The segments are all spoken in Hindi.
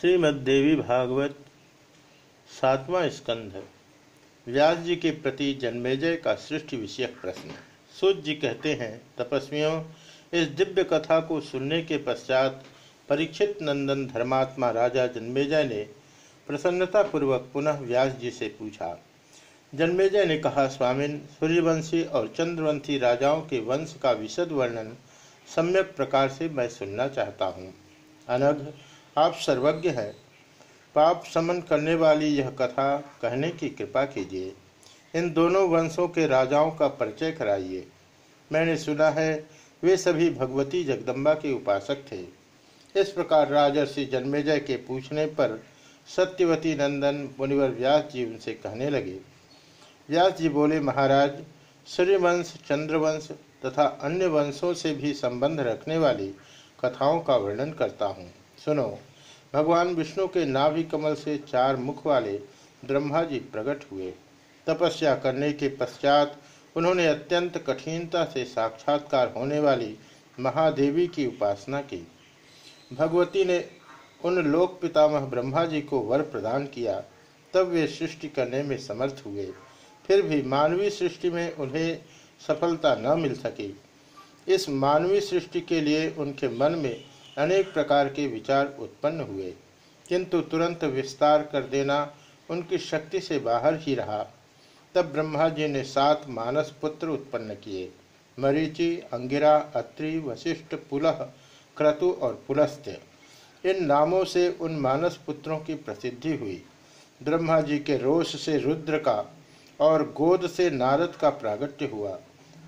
श्रीमद्देवी भागवत सातवां स्कंध। व्यास जी के प्रति जन्मेजय का सृष्टि विषयक प्रश्न। सूर्य जी कहते हैं, तपस्वियों, इस दिव्य कथा को सुनने के पश्चात परीक्षित नंदन धर्मात्मा राजा जन्मेजय ने प्रसन्नतापूर्वक पुनः व्यास जी से पूछा। जन्मेजय ने कहा, स्वामिन, सूर्यवंशी और चंद्रवंशी राजाओं के वंश का विशद वर्णन सम्यक प्रकार से मैं सुनना चाहता हूँ। अनघ आप सर्वज्ञ हैं। पाप समन करने वाली यह कथा कहने की कृपा कीजिए। इन दोनों वंशों के राजाओं का परिचय कराइए। मैंने सुना है, वे सभी भगवती जगदम्बा के उपासक थे। इस प्रकार राजर्षि जन्मेजय के पूछने पर सत्यवती नंदन मुनिवर व्यास जी उनसे कहने लगे। व्यास जी बोले, महाराज, सूर्यवंश, चंद्रवंश तथा अन्य वंशों से भी संबंध रखने वाली कथाओं का वर्णन करता हूँ। सुनो। भगवान विष्णु के नाभि कमल से चार मुख वाले ब्रह्मा जी प्रकट हुए। तपस्या करने के पश्चात उन्होंने अत्यंत कठिनता से साक्षात्कार होने वाली महादेवी की उपासना की। भगवती ने उन लोक पितामह ब्रह्मा जी को वर प्रदान किया, तब वे सृष्टि करने में समर्थ हुए। फिर भी मानवीय सृष्टि में उन्हें सफलता न मिल सकी। इस मानवीय सृष्टि के लिए उनके मन में अनेक प्रकार के विचार उत्पन्न हुए, किंतु तुरंत विस्तार कर देना उनकी शक्ति से बाहर ही रहा। तब ब्रह्मा जी ने सात मानस पुत्र उत्पन्न किए, मरीचि, अंगिरा, अत्रि, वशिष्ठ, पुलह, क्रतु और पुलस्त्य इन नामों से उन मानस पुत्रों की प्रसिद्धि हुई। ब्रह्मा जी के रोष से रुद्र का और गोद से नारद का प्रागट्य हुआ।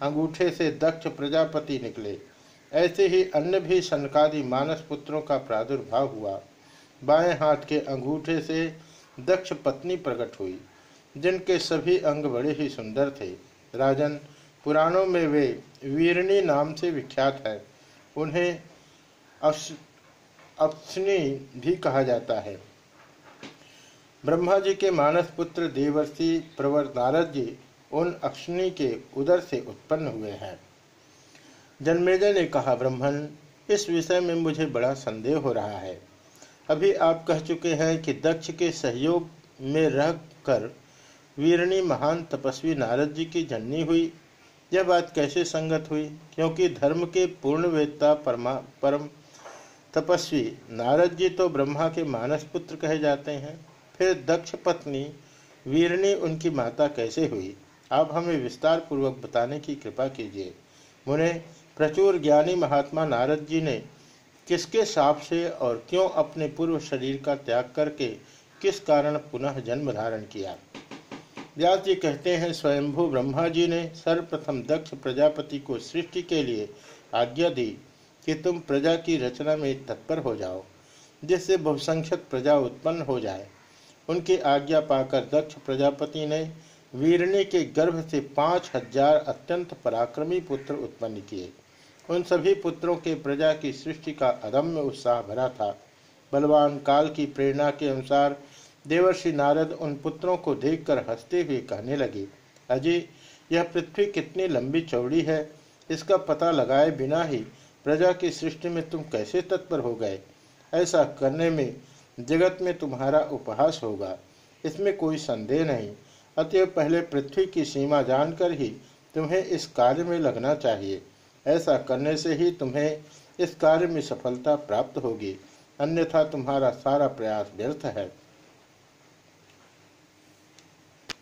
अंगूठे से दक्ष प्रजापति निकले। ऐसे ही अन्य भी सनकादि मानस पुत्रों का प्रादुर्भाव हुआ। बाएँ हाथ के अंगूठे से दक्ष पत्नी प्रकट हुई, जिनके सभी अंग बड़े ही सुंदर थे। राजन, पुराणों में वे वीरणी नाम से विख्यात है। उन्हें अप्सनी भी कहा जाता है। ब्रह्मा जी के मानस पुत्र देवर्षि प्रवर नारद जी उन अक्षनी के उदर से उत्पन्न हुए हैं। जन्मेजय ने कहा ब्रह्मण इस विषय में मुझे बड़ा संदेह हो रहा है। अभी आप कह चुके हैं कि दक्ष के सहयोग में रहकर वीरणी महान तपस्वी नारद जी की जननी हुई। यह बात कैसे संगत हुई? क्योंकि धर्म के पूर्ण वेदता परमा, परम तपस्वी नारद जी तो ब्रह्मा के मानस पुत्र कहे जाते हैं। फिर दक्ष पत्नी वीरणी उनकी माता कैसे हुई? आप हमें विस्तार पूर्वक बताने की कृपा कीजिए। मुने प्रचुर ज्ञानी महात्मा नारद जी ने किसके साप से और क्यों अपने पूर्व शरीर का त्याग करके किस कारण पुनः जन्म धारण किया? व्यास जी कहते हैं, स्वयंभू ब्रह्मा जी ने सर्वप्रथम दक्ष प्रजापति को सृष्टि के लिए आज्ञा दी कि तुम प्रजा की रचना में तत्पर हो जाओ, जिससे बहुसंख्यक प्रजा उत्पन्न हो जाए। उनकी आज्ञा पाकर दक्ष प्रजापति ने वीरणी के गर्भ से पाँच हज़ार अत्यंत पराक्रमी पुत्र उत्पन्न किए। उन सभी पुत्रों के प्रजा की सृष्टि का अदम्य उत्साह भरा था। बलवान काल की प्रेरणा के अनुसार देवर्षि नारद उन पुत्रों को देखकर हँसते हुए कहने लगे अजय यह पृथ्वी कितनी लंबी चौड़ी है। इसका पता लगाए बिना ही प्रजा की सृष्टि में तुम कैसे तत्पर हो गए? ऐसा करने में जगत में तुम्हारा उपहास होगा। इसमें कोई संदेह नहीं। अतः पहले पृथ्वी की सीमा जानकर ही तुम्हें इस कार्य में लगना चाहिए। ऐसा करने से ही तुम्हें इस कार्य में सफलता प्राप्त होगी। अन्यथा तुम्हारा सारा प्रयास व्यर्थ है।